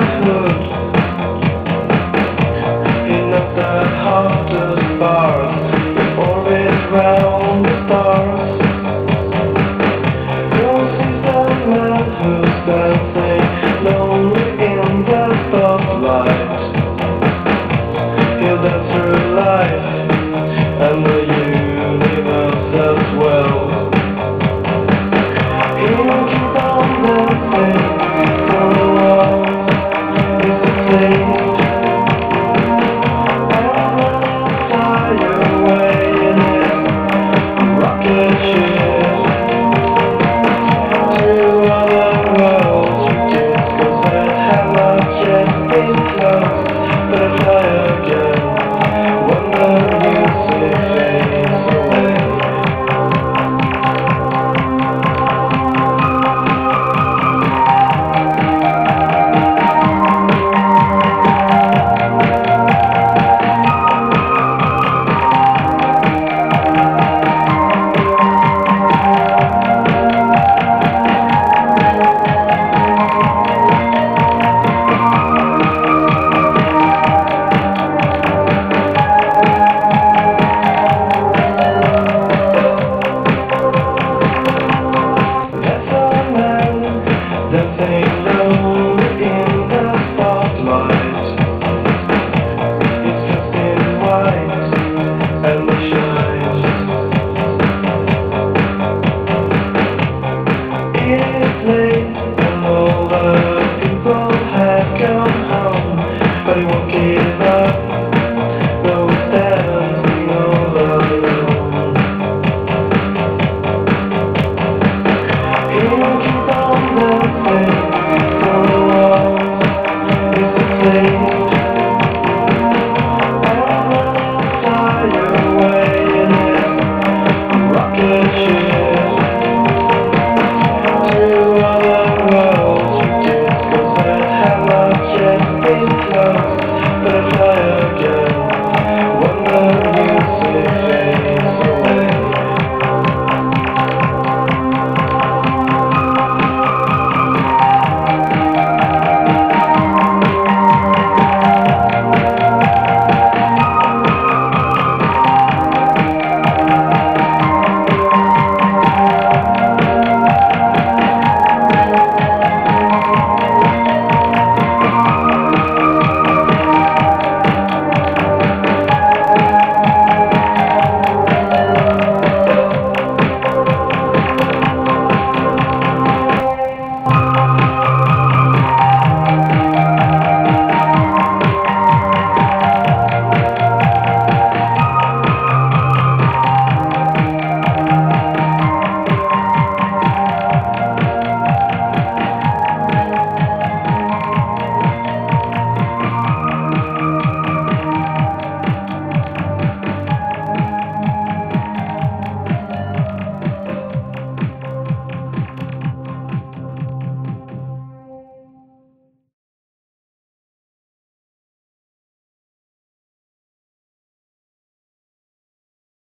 love.